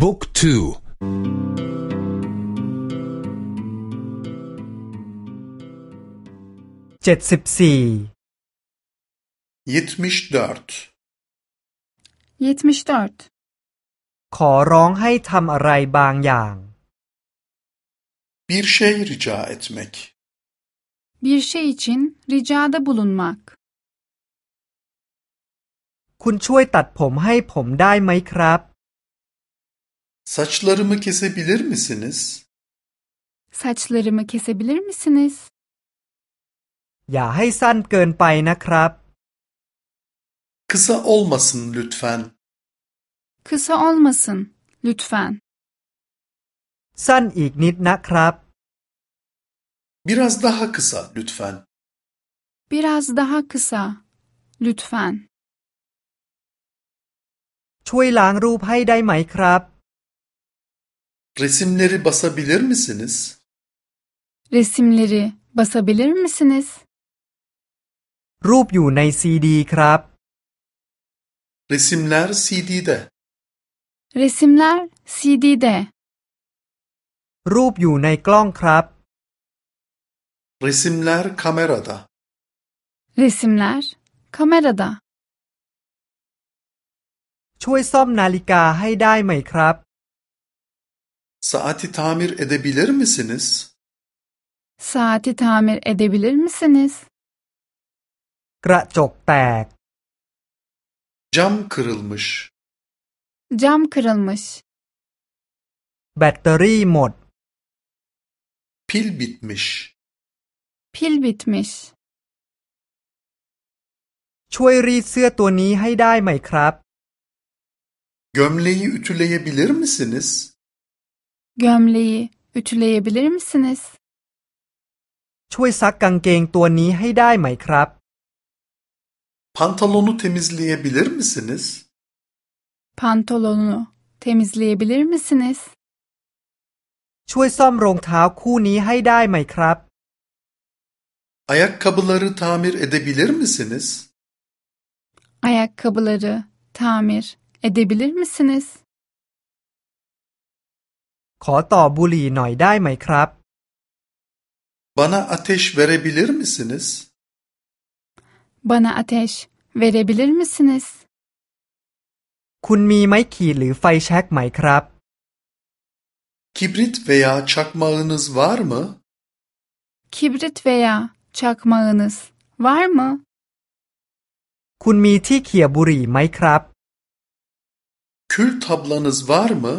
บุ๊กทูเจ็ดสิบสี่74 74. ขอร้องให้ทำอะไรบางอย่าง Bir şey rica etmek. Bir şey için ricada bulunmak. คุณช่วยตัดผมให้ผมได้ไหมครับ Saçlarımı kesebilir misiniz? Saçlarımı kesebilir misiniz? อย่าให้สั้นเกินไปนะครับ Kısa olmasın lütfen. Kısa olmasın, lütfen. สั้นอีกนิดนะครับ Biraz daha kısa lütfen. Biraz daha kısa, lütfen. ช่วยล้างรูปให้ได้ไหมครับ Resimleri basabilir misiniz? Resimleri basabilir misiniz? รูปอยู่ในซีดีครับ Resimler CD'de. Resimler CD'de. รูปอยู่ในกล้องครับ Resimler kamerada. Resimler kamerada. ช่วยซ่อมนาฬิกาให้ได้ไหมครับ Saati tamir edebilir misiniz? Saati tamir edebilir misiniz? กระจกแตก Cam kırılmış. Cam kırılmış. แบตเตอรี่หมด Pil bitmiş. Pil bitmiş. ช่วยรีดเสื้อตัวนี้ให้ได้ไหมครับ Gömleği ütüleyebilir misiniz? Gömleği ütüleyebilir misiniz? ช่วยซักกางเกงตัวนี้ให้ได้ไหมครับ Pantolonu temizleyebilir misiniz? Pantolonu temizleyebilir misiniz? ช่วยซ่อมรองเท้าคู่นี้ให้ได้ไหมครับ Ayakkabıları tamir edebilir misiniz? Ayakkabıları tamir edebilir misiniz? ขอต่อบุหรี่หน่อยได้ไหมครับ Bana ateş verebilir misiniz? Bana ateş verebilir misiniz? คุณมีไม้ขีดหรือไฟแช็กไหมครับ Kibrit veya çakmağınız var mı? Kibrit veya çakmağınız var mı? คุณมีที่เขี่ยบุหรี่ไหมครับ Kül tablanız var mı?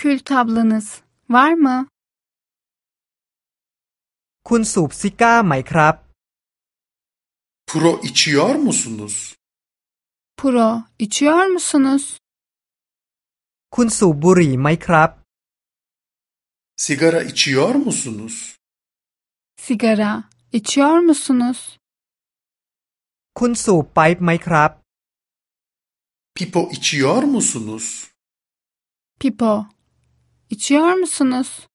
Kül tablanız var mı? คุณสูบซิก้าไหมครับ Puro içiyor musunuz? Puro içiyor musunuz? คุณสูบบุหรี่ไหมครับ Sigara içiyor musunuz? Sigara içiyor musunuz? คุณสูบไปป์ไหมครับ Pipo içiyor musunuz? Pipo içiyor musunuz?